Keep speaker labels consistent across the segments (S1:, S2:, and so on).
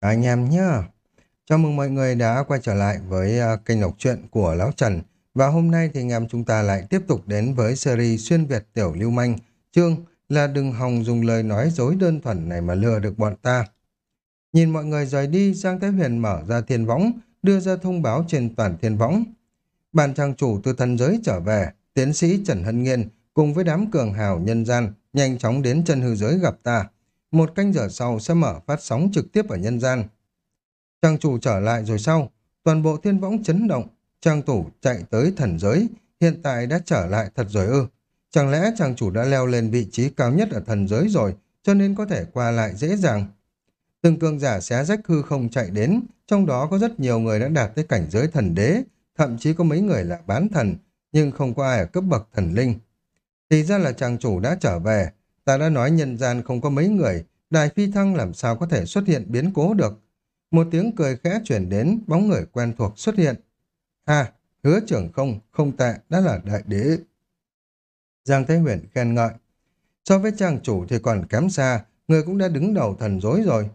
S1: anh em nhá. Chào mừng mọi người đã quay trở lại với uh, kênh đọc truyện của Lão Trần. Và hôm nay thì anh em chúng ta lại tiếp tục đến với series xuyên Việt tiểu lưu manh. Chương là đừng hòng dùng lời nói dối đơn thuần này mà lừa được bọn ta. Nhìn mọi người rời đi, Giang Thái Huyền mở ra thiên võng, đưa ra thông báo trên toàn thiên võng. Bàn trang chủ từ thần giới trở về, tiến sĩ Trần Hân Nghiên cùng với đám cường hào nhân gian nhanh chóng đến chân hư giới gặp ta một canh giờ sau sẽ mở phát sóng trực tiếp ở nhân gian. Trang chủ trở lại rồi sau, toàn bộ thiên võng chấn động, trang chủ chạy tới thần giới, hiện tại đã trở lại thật rồi ư. Chẳng lẽ trang chủ đã leo lên vị trí cao nhất ở thần giới rồi, cho nên có thể qua lại dễ dàng. Từng cường giả xé rách hư không chạy đến, trong đó có rất nhiều người đã đạt tới cảnh giới thần đế, thậm chí có mấy người là bán thần, nhưng không có ai ở cấp bậc thần linh. Thì ra là chàng chủ đã trở về, Ta đã nói nhân gian không có mấy người, đài phi thăng làm sao có thể xuất hiện biến cố được. Một tiếng cười khẽ chuyển đến, bóng người quen thuộc xuất hiện. Ha, hứa trưởng không, không tệ, đã là đại đế. Giang Thế Huyền khen ngợi. So với trang chủ thì còn kém xa, người cũng đã đứng đầu thần dối rồi.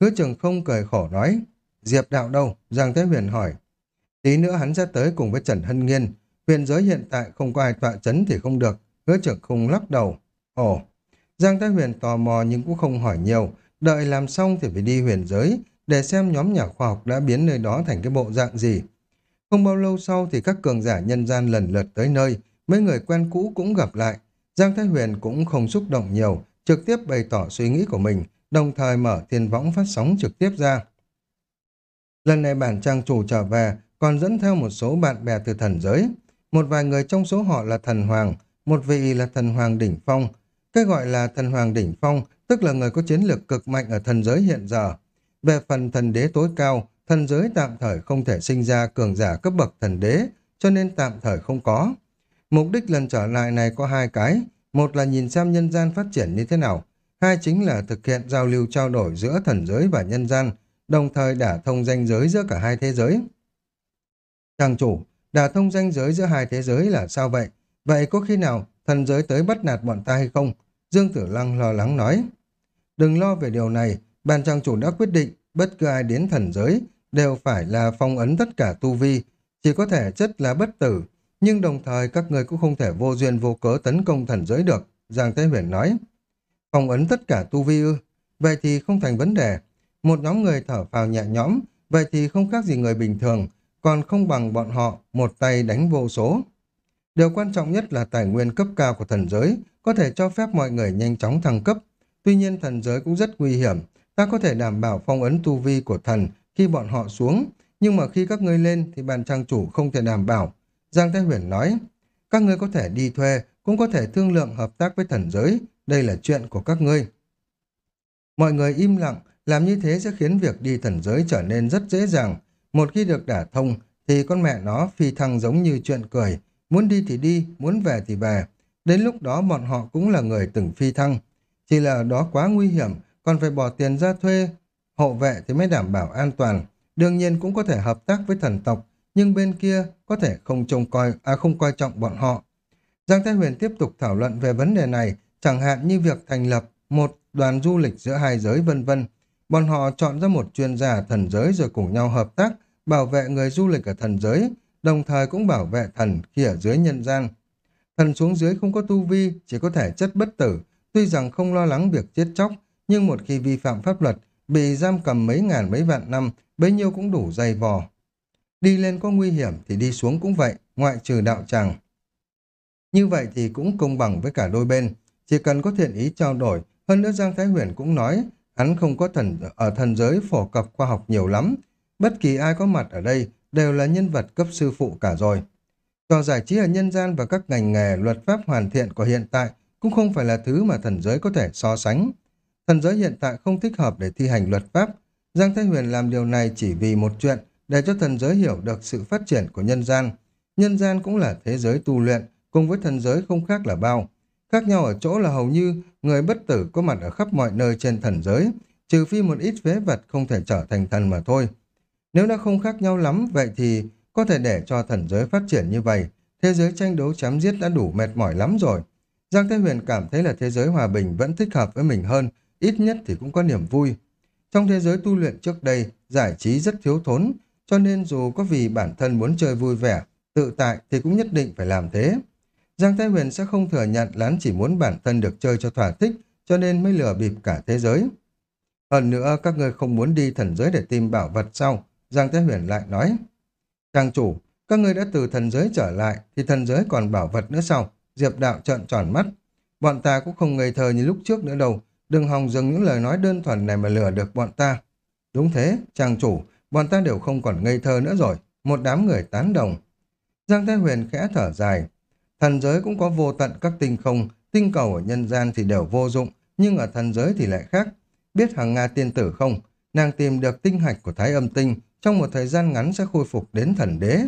S1: Hứa trưởng không cười khổ nói. Diệp đạo đâu? Giang Thế Huyền hỏi. Tí nữa hắn sẽ tới cùng với Trần Hân Nghiên. Huyền giới hiện tại không có ai tọa chấn thì không được. Hứa trưởng không lắc đầu. Ồ, Giang Thái Huyền tò mò nhưng cũng không hỏi nhiều, đợi làm xong thì phải đi huyền giới để xem nhóm nhà khoa học đã biến nơi đó thành cái bộ dạng gì. Không bao lâu sau thì các cường giả nhân gian lần lượt tới nơi, mấy người quen cũ cũng gặp lại. Giang Thái Huyền cũng không xúc động nhiều, trực tiếp bày tỏ suy nghĩ của mình, đồng thời mở thiên võng phát sóng trực tiếp ra. Lần này bản trang chủ trở về, còn dẫn theo một số bạn bè từ thần giới. Một vài người trong số họ là thần hoàng, một vị là thần hoàng đỉnh phong, cái gọi là thần hoàng đỉnh phong, tức là người có chiến lược cực mạnh ở thần giới hiện giờ. Về phần thần đế tối cao, thần giới tạm thời không thể sinh ra cường giả cấp bậc thần đế, cho nên tạm thời không có. Mục đích lần trở lại này có hai cái, một là nhìn xem nhân gian phát triển như thế nào, hai chính là thực hiện giao lưu trao đổi giữa thần giới và nhân gian, đồng thời đả thông danh giới giữa cả hai thế giới. Trang chủ, đả thông danh giới giữa hai thế giới là sao vậy? Vậy có khi nào thần giới tới bắt nạt bọn ta hay không? Dương Tử Lăng lo lắng nói. Đừng lo về điều này, ban trang chủ đã quyết định bất cứ ai đến thần giới đều phải là phong ấn tất cả tu vi, chỉ có thể chất là bất tử, nhưng đồng thời các người cũng không thể vô duyên vô cớ tấn công thần giới được, Giang Thế Huyền nói. Phong ấn tất cả tu vi ư, vậy thì không thành vấn đề. Một nhóm người thở phào nhẹ nhõm, vậy thì không khác gì người bình thường, còn không bằng bọn họ một tay đánh vô số. Điều quan trọng nhất là tài nguyên cấp cao của thần giới có thể cho phép mọi người nhanh chóng thăng cấp. Tuy nhiên thần giới cũng rất nguy hiểm. Ta có thể đảm bảo phong ấn tu vi của thần khi bọn họ xuống, nhưng mà khi các ngươi lên thì bàn trang chủ không thể đảm bảo. Giang Thái Huyền nói, các ngươi có thể đi thuê, cũng có thể thương lượng hợp tác với thần giới. Đây là chuyện của các ngươi. Mọi người im lặng, làm như thế sẽ khiến việc đi thần giới trở nên rất dễ dàng. Một khi được đả thông, thì con mẹ nó phi thăng giống như chuyện cười, Muốn đi thì đi, muốn về thì về. Đến lúc đó bọn họ cũng là người từng phi thăng. Chỉ là đó quá nguy hiểm, còn phải bỏ tiền ra thuê. Hộ vệ thì mới đảm bảo an toàn. Đương nhiên cũng có thể hợp tác với thần tộc, nhưng bên kia có thể không trông coi, à không coi trọng bọn họ. Giang Thái Huyền tiếp tục thảo luận về vấn đề này, chẳng hạn như việc thành lập một đoàn du lịch giữa hai giới vân vân. Bọn họ chọn ra một chuyên gia thần giới rồi cùng nhau hợp tác, bảo vệ người du lịch ở thần giới, đồng thời cũng bảo vệ thần khi ở dưới nhân gian. Thần xuống dưới không có tu vi, chỉ có thể chất bất tử, tuy rằng không lo lắng việc chết chóc, nhưng một khi vi phạm pháp luật, bị giam cầm mấy ngàn mấy vạn năm, bấy nhiêu cũng đủ dày vò. Đi lên có nguy hiểm thì đi xuống cũng vậy, ngoại trừ đạo tràng. Như vậy thì cũng công bằng với cả đôi bên, chỉ cần có thiện ý trao đổi, hơn nữa Giang Thái Huyền cũng nói, hắn không có thần ở thần giới phổ cập khoa học nhiều lắm, bất kỳ ai có mặt ở đây đều là nhân vật cấp sư phụ cả rồi. Trò giải trí ở nhân gian và các ngành nghề luật pháp hoàn thiện của hiện tại cũng không phải là thứ mà thần giới có thể so sánh. Thần giới hiện tại không thích hợp để thi hành luật pháp. Giang Thái Huyền làm điều này chỉ vì một chuyện, để cho thần giới hiểu được sự phát triển của nhân gian. Nhân gian cũng là thế giới tu luyện, cùng với thần giới không khác là bao. Khác nhau ở chỗ là hầu như người bất tử có mặt ở khắp mọi nơi trên thần giới, trừ phi một ít phế vật không thể trở thành thần mà thôi. Nếu đã không khác nhau lắm, vậy thì có thể để cho thần giới phát triển như vậy. Thế giới tranh đấu chém giết đã đủ mệt mỏi lắm rồi. Giang Thế Huyền cảm thấy là thế giới hòa bình vẫn thích hợp với mình hơn, ít nhất thì cũng có niềm vui. Trong thế giới tu luyện trước đây, giải trí rất thiếu thốn, cho nên dù có vì bản thân muốn chơi vui vẻ, tự tại thì cũng nhất định phải làm thế. Giang Thái Huyền sẽ không thừa nhận lán chỉ muốn bản thân được chơi cho thỏa thích, cho nên mới lừa bịp cả thế giới. Hơn nữa, các người không muốn đi thần giới để tìm bảo vật sau. Giang Thế Huyền lại nói. Trang chủ, các ngươi đã từ thần giới trở lại, thì thần giới còn bảo vật nữa sao? Diệp đạo trợn tròn mắt. Bọn ta cũng không ngây thơ như lúc trước nữa đâu. Đừng hòng dừng những lời nói đơn thuần này mà lừa được bọn ta. Đúng thế, trang chủ, bọn ta đều không còn ngây thơ nữa rồi. Một đám người tán đồng. Giang Thái Huyền khẽ thở dài. Thần giới cũng có vô tận các tinh không, tinh cầu ở nhân gian thì đều vô dụng, nhưng ở thần giới thì lại khác. Biết hàng Nga tiên tử không? Nàng tìm được tinh hạch của Thái âm tinh, trong một thời gian ngắn sẽ khôi phục đến thần đế.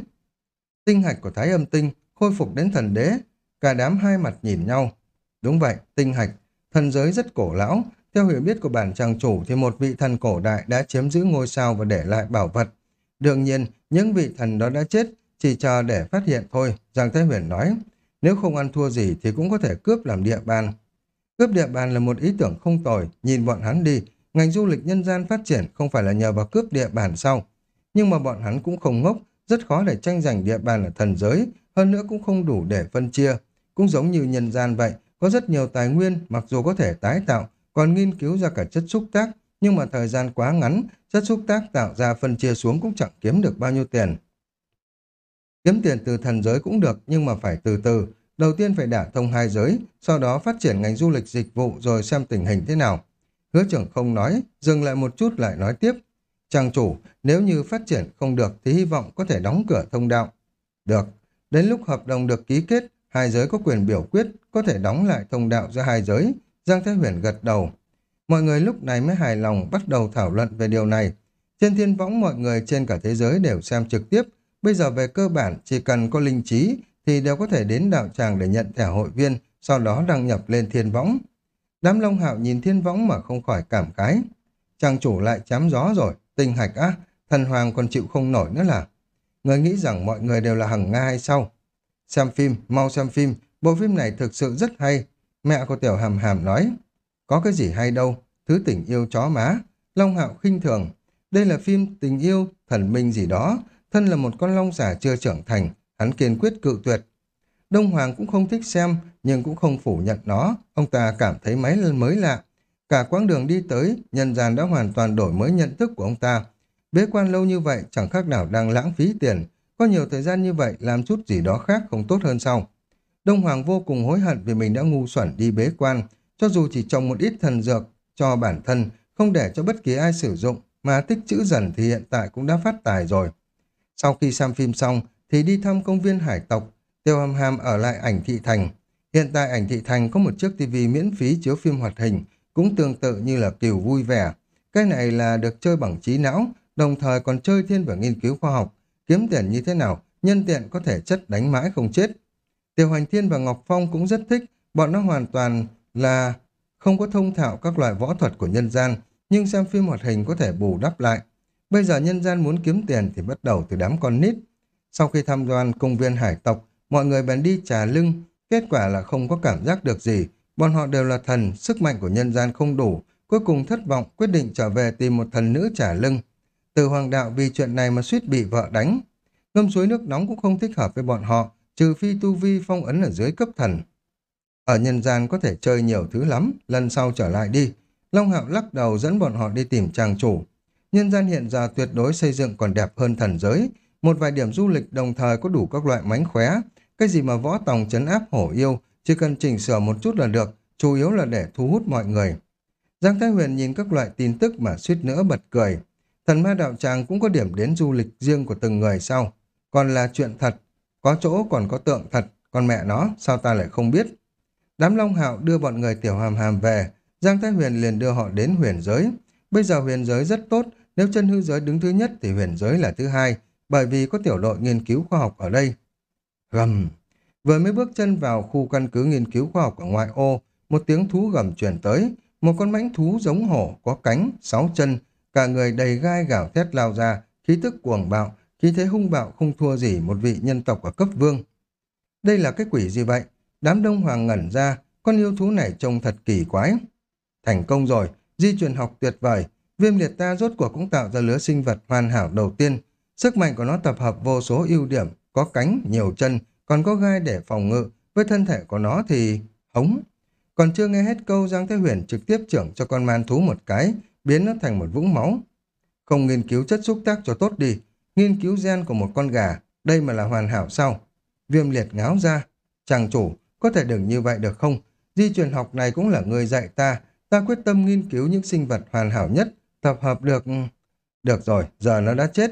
S1: Tinh hạch của Thái âm tinh khôi phục đến thần đế, cả đám hai mặt nhìn nhau. Đúng vậy, tinh hạch, thần giới rất cổ lão, theo hiểu biết của bản trang chủ thì một vị thần cổ đại đã chiếm giữ ngôi sao và để lại bảo vật. Đương nhiên, những vị thần đó đã chết, chỉ chờ để phát hiện thôi, Giang Thái Huyền nói. Nếu không ăn thua gì thì cũng có thể cướp làm địa bàn. Cướp địa bàn là một ý tưởng không tồi, nhìn bọn hắn đi, ngành du lịch nhân gian phát triển không phải là nhờ vào cướp địa bàn sau. Nhưng mà bọn hắn cũng không ngốc, rất khó để tranh giành địa bàn ở thần giới, hơn nữa cũng không đủ để phân chia. Cũng giống như nhân gian vậy, có rất nhiều tài nguyên mặc dù có thể tái tạo, còn nghiên cứu ra cả chất xúc tác, nhưng mà thời gian quá ngắn, chất xúc tác tạo ra phân chia xuống cũng chẳng kiếm được bao nhiêu tiền. Kiếm tiền từ thần giới cũng được, nhưng mà phải từ từ. Đầu tiên phải đả thông hai giới, sau đó phát triển ngành du lịch dịch vụ rồi xem tình hình thế nào. Hứa trưởng không nói, dừng lại một chút lại nói tiếp. Trang chủ, nếu như phát triển không được thì hy vọng có thể đóng cửa thông đạo. Được, đến lúc hợp đồng được ký kết, hai giới có quyền biểu quyết, có thể đóng lại thông đạo giữa hai giới. Giang Thái Huyền gật đầu. Mọi người lúc này mới hài lòng bắt đầu thảo luận về điều này. Trên thiên võng mọi người trên cả thế giới đều xem trực tiếp. Bây giờ về cơ bản chỉ cần có linh trí thì đều có thể đến đạo tràng để nhận thẻ hội viên, sau đó đăng nhập lên thiên võng. Đám Long Hạo nhìn thiên võng mà không khỏi cảm khái. Trang chủ lại chám gió rồi, tinh hạch á, thần hoàng còn chịu không nổi nữa là. Người nghĩ rằng mọi người đều là hằng Nga hay sao? Xem phim, mau xem phim, bộ phim này thực sự rất hay. Mẹ của Tiểu Hàm Hàm nói, có cái gì hay đâu, thứ tình yêu chó má. Long Hạo khinh thường, đây là phim tình yêu, thần minh gì đó, thân là một con long giả chưa trưởng thành, hắn kiên quyết cự tuyệt. Đông Hoàng cũng không thích xem, nhưng cũng không phủ nhận nó, ông ta cảm thấy máy mới lạ. Cả quãng đường đi tới, nhân gian đã hoàn toàn đổi mới nhận thức của ông ta. Bế quan lâu như vậy chẳng khác nào đang lãng phí tiền, có nhiều thời gian như vậy làm chút gì đó khác không tốt hơn sao. Đông Hoàng vô cùng hối hận vì mình đã ngu xuẩn đi bế quan, cho dù chỉ trồng một ít thần dược cho bản thân, không để cho bất kỳ ai sử dụng, mà tích chữ dần thì hiện tại cũng đã phát tài rồi. Sau khi xem phim xong, thì đi thăm công viên hải tộc, Tiêu Hàm Hàm ở lại ảnh thị thành. Hiện tại ảnh thị thành có một chiếc tivi miễn phí chiếu phim hoạt hình, cũng tương tự như là kiều vui vẻ. Cái này là được chơi bằng trí não, đồng thời còn chơi thiên về nghiên cứu khoa học, kiếm tiền như thế nào, nhân tiện có thể chất đánh mãi không chết. Tiêu Hoành Thiên và Ngọc Phong cũng rất thích, bọn nó hoàn toàn là không có thông thạo các loại võ thuật của nhân gian, nhưng xem phim hoạt hình có thể bù đắp lại. Bây giờ nhân gian muốn kiếm tiền thì bắt đầu từ đám con nít. Sau khi tham quan công viên hải tộc, mọi người bèn đi trà lưng, kết quả là không có cảm giác được gì. Bọn họ đều là thần, sức mạnh của nhân gian không đủ, cuối cùng thất vọng quyết định trở về tìm một thần nữ trả lưng. Từ hoàng đạo vì chuyện này mà suýt bị vợ đánh. Ngâm suối nước nóng cũng không thích hợp với bọn họ, trừ phi tu vi phong ấn ở dưới cấp thần. Ở nhân gian có thể chơi nhiều thứ lắm, lần sau trở lại đi. Long Hạo lắc đầu dẫn bọn họ đi tìm trang chủ. Nhân gian hiện giờ tuyệt đối xây dựng còn đẹp hơn thần giới. Một vài điểm du lịch đồng thời có đủ các loại mánh khóe. Cái gì mà võ tòng chấn áp hổ yêu, chỉ cần chỉnh sửa một chút là được, chủ yếu là để thu hút mọi người. Giang Thái Huyền nhìn các loại tin tức mà suýt nữa bật cười. Thần ma đạo tràng cũng có điểm đến du lịch riêng của từng người sau. Còn là chuyện thật, có chỗ còn có tượng thật, còn mẹ nó, sao ta lại không biết. Đám Long Hạo đưa bọn người tiểu hàm hàm về, Giang Thái Huyền liền đưa họ đến huyền giới. Bây giờ huyền giới rất tốt, nếu chân hư giới đứng thứ nhất thì huyền giới là thứ hai, bởi vì có tiểu đội nghiên cứu khoa học ở đây. Gầm! Vừa mới bước chân vào khu căn cứ nghiên cứu khoa học ở ngoại ô, một tiếng thú gầm truyền tới, một con mãnh thú giống hổ, có cánh, sáu chân, cả người đầy gai gào thét lao ra, khí tức cuồng bạo, khí thế hung bạo không thua gì một vị nhân tộc ở cấp vương. Đây là cái quỷ gì vậy? Đám đông hoàng ngẩn ra, con yêu thú này trông thật kỳ quái. Thành công rồi, di truyền học tuyệt vời, viêm liệt ta rốt cuộc cũng tạo ra lứa sinh vật hoàn hảo đầu tiên. Sức mạnh của nó tập hợp vô số ưu điểm, có cánh, nhiều chân, còn có gai để phòng ngự. Với thân thể của nó thì... hống. Còn chưa nghe hết câu Giang Thế Huyền trực tiếp trưởng cho con man thú một cái, biến nó thành một vũng máu. Không nghiên cứu chất xúc tác cho tốt đi, nghiên cứu gen của một con gà, đây mà là hoàn hảo sao? Viêm liệt ngáo ra. Chàng chủ, có thể đừng như vậy được không? Di truyền học này cũng là người dạy ta, ta quyết tâm nghiên cứu những sinh vật hoàn hảo nhất, tập hợp được... Được rồi, giờ nó đã chết.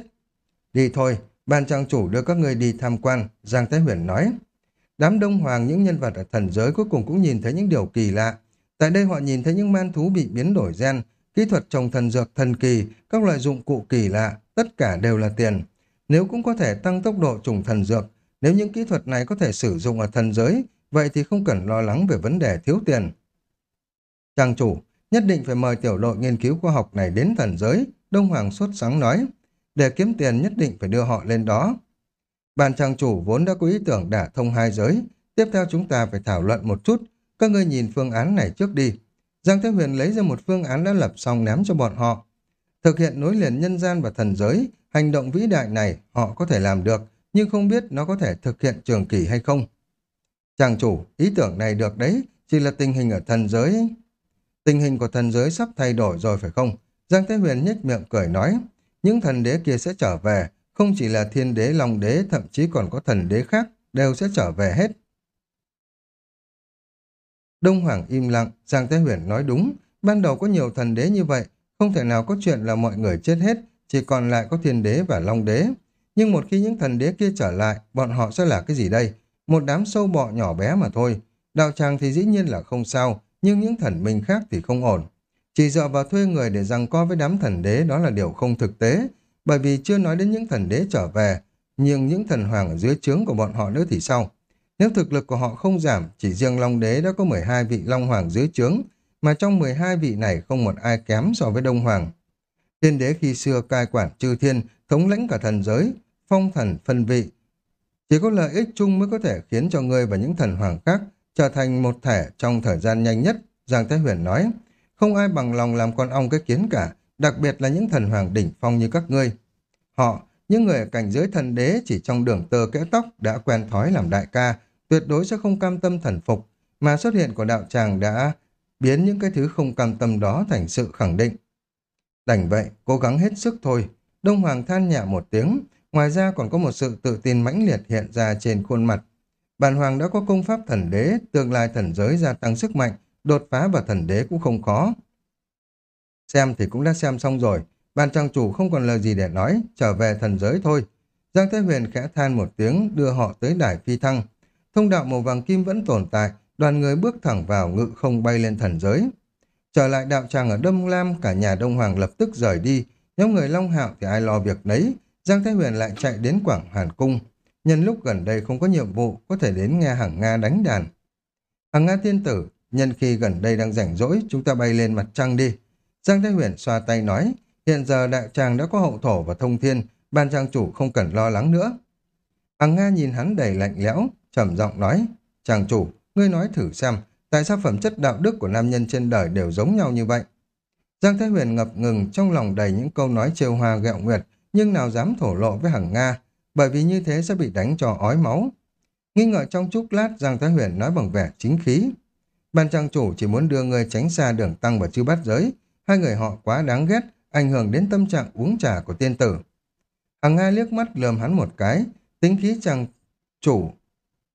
S1: Đi thôi, ban trang chủ đưa các người đi tham quan, Giang Thái Huyền nói. Đám đông hoàng những nhân vật ở thần giới cuối cùng cũng nhìn thấy những điều kỳ lạ. Tại đây họ nhìn thấy những man thú bị biến đổi gen, kỹ thuật trồng thần dược thần kỳ, các loại dụng cụ kỳ lạ, tất cả đều là tiền. Nếu cũng có thể tăng tốc độ trùng thần dược, nếu những kỹ thuật này có thể sử dụng ở thần giới, vậy thì không cần lo lắng về vấn đề thiếu tiền. Trang chủ, nhất định phải mời tiểu đội nghiên cứu khoa học này đến thần giới, Đông Hoàng sốt sáng nói. Để kiếm tiền nhất định phải đưa họ lên đó. Bàn trang chủ vốn đã có ý tưởng đả thông hai giới, tiếp theo chúng ta phải thảo luận một chút, các ngươi nhìn phương án này trước đi. Giang Thế Huyền lấy ra một phương án đã lập xong ném cho bọn họ. Thực hiện nối liền nhân gian và thần giới, hành động vĩ đại này họ có thể làm được, nhưng không biết nó có thể thực hiện trường kỳ hay không. Chàng chủ, ý tưởng này được đấy, chỉ là tình hình ở thần giới. Tình hình của thần giới sắp thay đổi rồi phải không? Giang Thế Huyền nhếch miệng cười nói, những thần đế kia sẽ trở về, không chỉ là thiên đế, long đế, thậm chí còn có thần đế khác, đều sẽ trở về hết. Đông Hoàng im lặng, Giang Thế Huyền nói đúng, ban đầu có nhiều thần đế như vậy, không thể nào có chuyện là mọi người chết hết, chỉ còn lại có thiên đế và long đế. Nhưng một khi những thần đế kia trở lại, bọn họ sẽ là cái gì đây? Một đám sâu bọ nhỏ bé mà thôi. Đạo tràng thì dĩ nhiên là không sao, nhưng những thần minh khác thì không ổn. Chỉ dựa vào thuê người để rằng co với đám thần đế đó là điều không thực tế, bởi vì chưa nói đến những thần đế trở về, nhưng những thần hoàng ở dưới trướng của bọn họ nữa thì sao? Nếu thực lực của họ không giảm, chỉ riêng Long Đế đã có 12 vị Long Hoàng dưới trướng, mà trong 12 vị này không một ai kém so với Đông Hoàng. Thiên đế khi xưa cai quản chư thiên, thống lãnh cả thần giới, phong thần phân vị. Chỉ có lợi ích chung mới có thể khiến cho ngươi và những thần hoàng khác trở thành một thể trong thời gian nhanh nhất, Giang Thái Huyền nói. Không ai bằng lòng làm con ong cái kiến cả, đặc biệt là những thần hoàng đỉnh phong như các ngươi. Họ, những người ở cảnh giới thần đế chỉ trong đường tơ kẽ tóc đã quen thói làm đại ca, tuyệt đối sẽ không cam tâm thần phục, mà xuất hiện của đạo tràng đã biến những cái thứ không cam tâm đó thành sự khẳng định. Đành vậy, cố gắng hết sức thôi. Đông Hoàng than nhẹ một tiếng, ngoài ra còn có một sự tự tin mãnh liệt hiện ra trên khuôn mặt. Bản Hoàng đã có công pháp thần đế, tương lai thần giới gia tăng sức mạnh, đột phá vào thần đế cũng không khó. Xem thì cũng đã xem xong rồi, ban trang chủ không còn lời gì để nói, trở về thần giới thôi. Giang Thế Huyền khẽ than một tiếng đưa họ tới đài phi thăng. Thông đạo màu vàng kim vẫn tồn tại, đoàn người bước thẳng vào ngự không bay lên thần giới. Trở lại đạo tràng ở Đông Lam, cả nhà Đông Hoàng lập tức rời đi. Nhóm người Long Hạo thì ai lo việc nấy. Giang Thái Huyền lại chạy đến Quảng Hàn Cung. Nhân lúc gần đây không có nhiệm vụ, có thể đến nghe Hằng Nga đánh đàn. Hằng Nga tiên tử, nhân khi gần đây đang rảnh rỗi, chúng ta bay lên mặt trăng đi. Giang Thái Huyền xoa tay nói, hiện giờ đại tràng đã có hậu thổ và thông thiên, ban trang chủ không cần lo lắng nữa. Hằng Nga nhìn hắn đầy lạnh lẽo, trầm giọng nói, chàng chủ, ngươi nói thử xem, tại sao phẩm chất đạo đức của nam nhân trên đời đều giống nhau như vậy? Giang Thái Huyền ngập ngừng trong lòng đầy những câu nói trêu hoa gẹo nguyệt, nhưng nào dám thổ lộ với Hằng Nga, bởi vì như thế sẽ bị đánh cho ói máu. Nghi ngờ trong chốc lát, Giang Thái Huyền nói bằng vẻ chính khí. Ban trang chủ chỉ muốn đưa người tránh xa đường tăng và chư bát giới, hai người họ quá đáng ghét, ảnh hưởng đến tâm trạng uống trà của tiên tử. Hằng Nga liếc mắt lườm hắn một cái, tính khí chàng chủ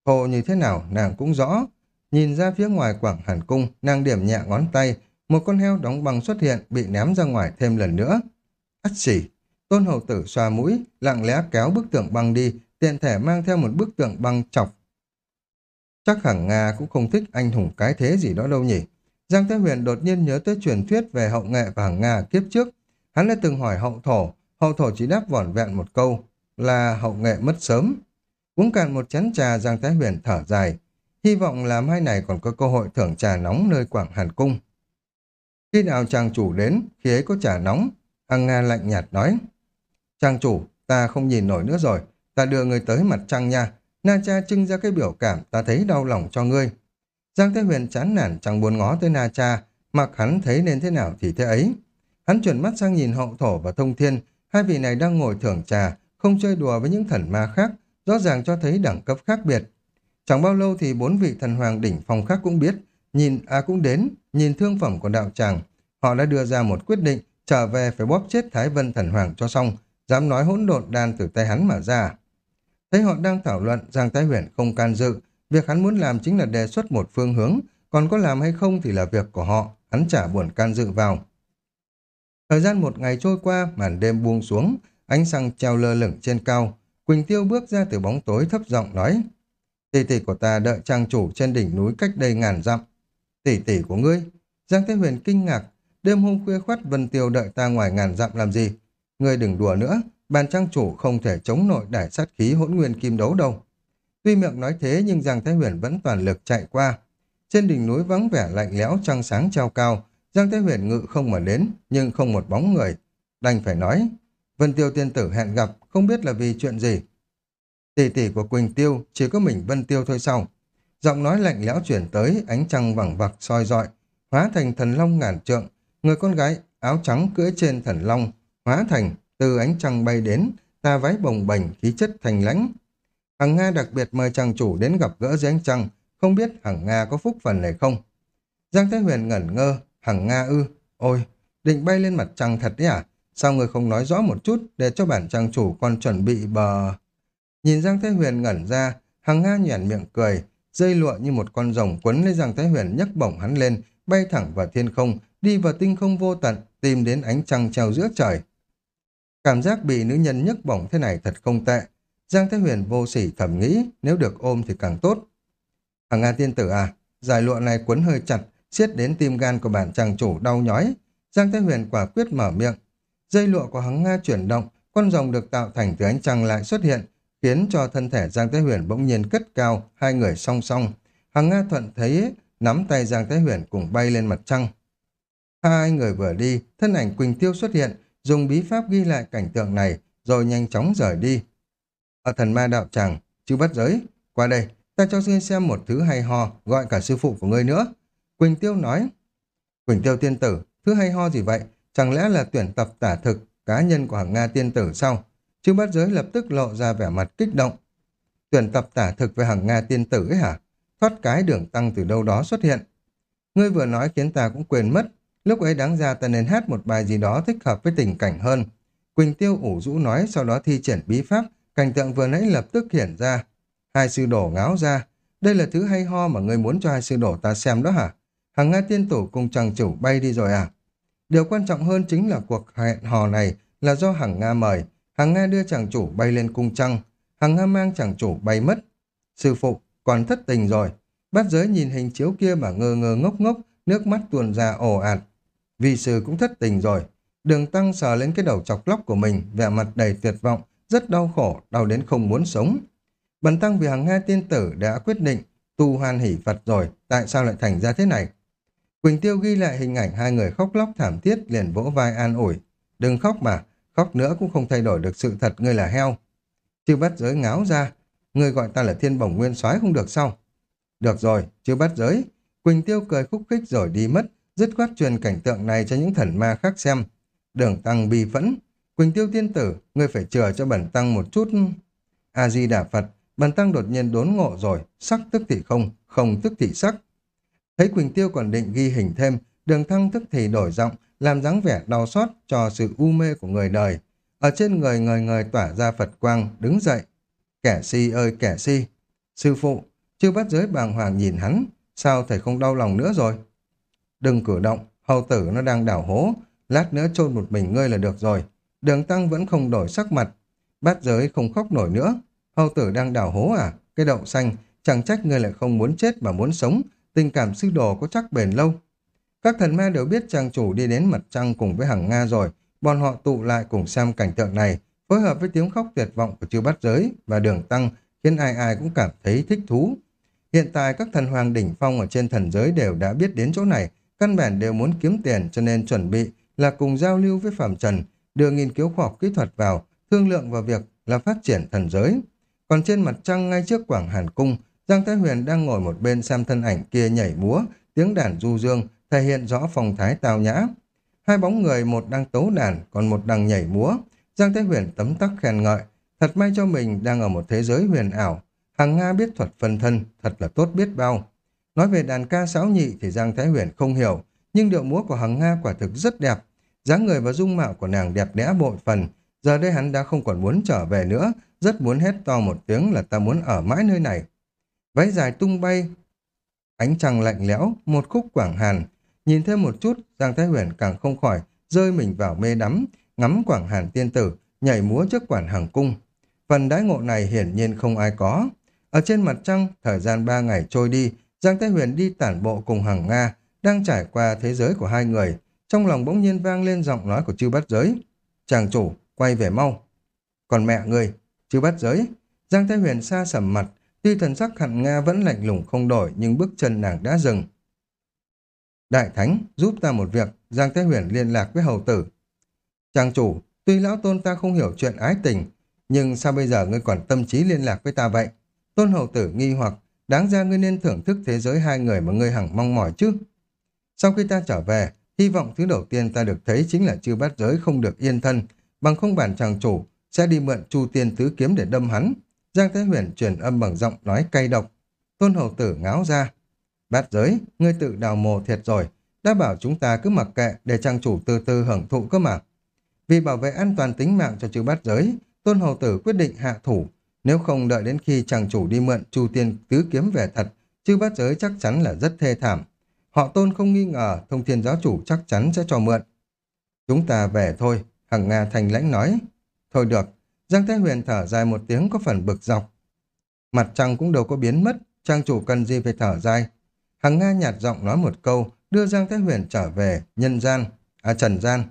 S1: Hồ như thế nào nàng cũng rõ. Nhìn ra phía ngoài quảng hàn cung, nàng điểm nhẹ ngón tay, một con heo đóng băng xuất hiện bị ném ra ngoài thêm lần nữa. ắt xỉ, tôn hầu tử xoa mũi, lặng lẽ kéo bức tượng băng đi, tiện thể mang theo một bức tượng băng chọc. Chắc hẳn Nga cũng không thích anh hùng cái thế gì đó đâu nhỉ. Giang Thế Huyền đột nhiên nhớ tới truyền thuyết về hậu nghệ và hằng Nga kiếp trước. Hắn đã từng hỏi hậu thổ, hậu thổ chỉ đáp vỏn vẹn một câu là hậu nghệ mất sớm. Uống cạn một chén trà Giang Thái Huyền thở dài. Hy vọng là mai này còn có cơ hội thưởng trà nóng nơi Quảng Hàn Cung. Khi nào chàng chủ đến, khi ấy có trà nóng, Hằng Nga lạnh nhạt nói. Chàng chủ, ta không nhìn nổi nữa rồi, ta đưa người tới mặt trăng nha. Na cha trưng ra cái biểu cảm, ta thấy đau lòng cho ngươi. Giang Thế Huyền chán nản chẳng buồn ngó tới Na cha, mặc hắn thấy nên thế nào thì thế ấy. Hắn chuyển mắt sang nhìn hậu thổ và thông thiên, hai vị này đang ngồi thưởng trà, không chơi đùa với những thần ma khác, rõ ràng cho thấy đẳng cấp khác biệt. Chẳng bao lâu thì bốn vị thần hoàng đỉnh phong khác cũng biết, nhìn à cũng đến, nhìn thương phẩm của đạo tràng. Họ đã đưa ra một quyết định, trở về phải bóp chết Thái Vân thần hoàng cho xong, dám nói hỗn độn đan từ tay hắn mà ra. Thấy họ đang thảo luận, Giang Thái Huyền không can dự, việc hắn muốn làm chính là đề xuất một phương hướng, còn có làm hay không thì là việc của họ, hắn chả buồn can dự vào. Thời gian một ngày trôi qua, màn đêm buông xuống, ánh sáng treo lơ lửng trên cao. Quỳnh Tiêu bước ra từ bóng tối thấp giọng nói, tỷ tỷ của ta đợi trang chủ trên đỉnh núi cách đây ngàn dặm. Tỷ tỷ của ngươi? Giang Thế Huyền kinh ngạc, đêm hôm khuya khoát Vân Tiêu đợi ta ngoài ngàn dặm làm gì? Ngươi đừng đùa nữa, bàn trang chủ không thể chống nội đải sát khí hỗn nguyên kim đấu đâu. Tuy miệng nói thế nhưng Giang Thái Huyền vẫn toàn lực chạy qua. Trên đỉnh núi vắng vẻ lạnh lẽo trăng sáng treo cao, Giang Thái Huyền ngự không mà đến, nhưng không một bóng người. Đành phải nói, Vân Tiêu tiên tử hẹn gặp, không biết là vì chuyện gì. Tỷ tỷ của Quỳnh Tiêu, chỉ có mình Vân Tiêu thôi sao? Giọng nói lạnh lẽo chuyển tới, ánh trăng vẳng vặc soi dọi, hóa thành thần long ngàn trượng. Người con gái áo trắng cưỡi trên thần long, hóa thành từ ánh trăng bay đến, ta váy bồng bềnh khí chất thành lãnh. Hằng Nga đặc biệt mời chàng chủ đến gặp gỡ dưới ánh trăng, không biết Hằng Nga có phúc phần này không? Giang Thái Huyền ngẩn ngơ, Hằng Nga ư, ôi, định bay lên mặt trăng thật đấy à? Sao người không nói rõ một chút để cho bản trang chủ còn chuẩn bị bờ... Nhìn Giang Thái Huyền ngẩn ra, Hằng Nga nhoẻn miệng cười, dây lụa như một con rồng quấn lấy Giang Thái Huyền nhấc bổng hắn lên, bay thẳng vào thiên không, đi vào tinh không vô tận, tìm đến ánh trăng treo giữa trời. Cảm giác bị nữ nhân nhấc bổng thế này thật không tệ. Giang Thái Huyền vô sỉ thẩm nghĩ, nếu được ôm thì càng tốt. Hằng Nga tiên tử à, giải lụa này quấn hơi chặt, siết đến tim gan của bản chàng chủ đau nhói. Giang Thái Huyền quả quyết mở miệng. Dây lụa của Hằng Nga chuyển động, con rồng được tạo thành từ ánh trăng lại xuất hiện, khiến cho thân thể Giang Thái Huyền bỗng nhiên cất cao, hai người song song. Hằng Nga thuận thấy nắm tay Giang Thái Huyền cùng bay lên mặt trăng. Hai người vừa đi, thân ảnh Quỳnh Tiêu xuất hiện, dùng bí pháp ghi lại cảnh tượng này, rồi nhanh chóng rời đi. Ở thần ma đạo tràng, chư bắt giới, qua đây, ta cho ngươi xem một thứ hay ho, gọi cả sư phụ của ngươi nữa. Quỳnh Tiêu nói, Quỳnh Tiêu tiên tử, thứ hay ho gì vậy? Chẳng lẽ là tuyển tập tả thực, cá nhân của hàng Nga tiên tử sao? Chư bắt giới lập tức lộ ra vẻ mặt kích động. Tuyển tập tả thực về hàng Nga tiên tử ấy hả? Thoát cái đường tăng từ đâu đó xuất hiện. Ngươi vừa nói khiến ta cũng quên mất, Lúc ấy đáng ra ta nên hát một bài gì đó thích hợp với tình cảnh hơn. Quỳnh Tiêu ủ rũ nói sau đó thi triển bí pháp, cảnh tượng vừa nãy lập tức hiện ra. Hai sư đổ ngáo ra. Đây là thứ hay ho mà ngươi muốn cho hai sư đổ ta xem đó hả? Hằng Nga tiên tổ cùng chàng chủ bay đi rồi à? Điều quan trọng hơn chính là cuộc hẹn hò này là do Hằng Nga mời. Hằng Nga đưa chàng chủ bay lên cung trăng. Hằng Nga mang chàng chủ bay mất. Sư phụ, còn thất tình rồi. Bát giới nhìn hình chiếu kia mà ngơ ngơ ngốc ngốc, nước mắt tuôn ra ồ ạt. Vi sư cũng thất tình rồi. Đường Tăng sờ lên cái đầu chọc lóc của mình, vẻ mặt đầy tuyệt vọng, rất đau khổ, đau đến không muốn sống. Bần Tăng vì hàng Nga tiên tử đã quyết định tu hoan hỷ Phật rồi, tại sao lại thành ra thế này? Quỳnh Tiêu ghi lại hình ảnh hai người khóc lóc thảm thiết liền vỗ vai an ủi. Đừng khóc mà, khóc nữa cũng không thay đổi được sự thật ngươi là heo. Chư bắt giới ngáo ra, ngươi gọi ta là thiên bổng nguyên soái không được sao? Được rồi, chư bắt giới. Quỳnh Tiêu cười khúc khích rồi đi mất, dứt khoát truyền cảnh tượng này cho những thần ma khác xem. Đường tăng bi phẫn, Quỳnh Tiêu Tiên Tử, ngươi phải chờ cho bẩn tăng một chút. A-di-đà Phật, bẩn tăng đột nhiên đốn ngộ rồi, sắc tức thì không, không tức thì sắc. Thấy Quỳnh Tiêu còn định ghi hình thêm, đường thăng tức thì đổi giọng, làm dáng vẻ đau xót cho sự u mê của người đời. Ở trên người người người tỏa ra Phật quang, đứng dậy. Kẻ si ơi kẻ si. Sư phụ, chưa bắt giới bàng hoàng nhìn hắn, sao thầy không đau lòng nữa rồi? Đừng cử động, hầu tử nó đang đảo hố, lát nữa chôn một mình ngươi là được rồi. Đường tăng vẫn không đổi sắc mặt, bát giới không khóc nổi nữa. Hầu tử đang đảo hố à? Cái đậu xanh, chẳng trách ngươi lại không muốn chết mà muốn sống, tình cảm sư đồ có chắc bền lâu. Các thần ma đều biết trang chủ đi đến mặt trăng cùng với hàng Nga rồi, bọn họ tụ lại cùng xem cảnh tượng này, phối hợp với tiếng khóc tuyệt vọng của chư bát giới và đường tăng, khiến ai ai cũng cảm thấy thích thú. Hiện tại các thần hoàng đỉnh phong ở trên thần giới đều đã biết đến chỗ này, Căn bản đều muốn kiếm tiền cho nên chuẩn bị là cùng giao lưu với Phạm Trần, đưa nghiên cứu khoa học kỹ thuật vào, thương lượng vào việc là phát triển thần giới. Còn trên mặt trăng ngay trước Quảng Hàn Cung, Giang Thái Huyền đang ngồi một bên xem thân ảnh kia nhảy múa, tiếng đàn du dương, thể hiện rõ phong thái tào nhã. Hai bóng người, một đang tấu đàn, còn một đang nhảy múa. Giang Thái Huyền tấm tắc khen ngợi. Thật may cho mình đang ở một thế giới huyền ảo. Hằng Nga biết thuật phân thân, thật là tốt biết bao. Nói về đàn ca sáo nhị thì Giang Thái Huyền không hiểu, nhưng điệu múa của Hằng Nga quả thực rất đẹp. dáng người và dung mạo của nàng đẹp đẽ bội phần. Giờ đây hắn đã không còn muốn trở về nữa, rất muốn hét to một tiếng là ta muốn ở mãi nơi này. Váy dài tung bay, ánh trăng lạnh lẽo, một khúc quảng hàn. Nhìn thêm một chút, Giang Thái Huyền càng không khỏi, rơi mình vào mê đắm, ngắm quảng hàn tiên tử, nhảy múa trước quản hàng cung. Phần đãi ngộ này hiển nhiên không ai có. Ở trên mặt trăng, thời gian ba ngày trôi đi, Giang Thái Huyền đi tản bộ cùng Hằng Nga, đang trải qua thế giới của hai người. Trong lòng bỗng nhiên vang lên giọng nói của chư bắt giới. Chàng chủ, quay về mau. Còn mẹ người, chư bắt giới. Giang Thái Huyền xa sầm mặt, tuy thần sắc hẳn Nga vẫn lạnh lùng không đổi nhưng bước chân nàng đã dừng. Đại Thánh, giúp ta một việc, Giang Thái Huyền liên lạc với hầu tử. Chàng chủ, tuy lão tôn ta không hiểu chuyện ái tình, nhưng sao bây giờ ngươi còn tâm trí liên lạc với ta vậy? Tôn hầu tử nghi hoặc, đáng ra ngươi nên thưởng thức thế giới hai người mà ngươi hằng mong mỏi chứ. Sau khi ta trở về, hy vọng thứ đầu tiên ta được thấy chính là chư bát giới không được yên thân, bằng không bản chàng chủ sẽ đi mượn chu tiên tứ kiếm để đâm hắn. Giang Thế Huyền truyền âm bằng giọng nói cay độc. Tôn hầu tử ngáo ra. Bát giới, ngươi tự đào mồ thiệt rồi, đã bảo chúng ta cứ mặc kệ để trang chủ từ từ hưởng thụ cơ mà. Vì bảo vệ an toàn tính mạng cho chư bát giới, Tôn hầu tử quyết định hạ thủ, nếu không đợi đến khi chàng chủ đi mượn chu tiên tứ kiếm về thật, chư bát giới chắc chắn là rất thê thảm. Họ tôn không nghi ngờ thông thiên giáo chủ chắc chắn sẽ cho mượn. Chúng ta về thôi, Hằng Nga thành lãnh nói. Thôi được, Giang Thái Huyền thở dài một tiếng có phần bực dọc. Mặt trăng cũng đâu có biến mất, trang chủ cần gì phải thở dài. Hằng Nga nhạt giọng nói một câu, đưa Giang Thái Huyền trở về, nhân gian, à trần gian.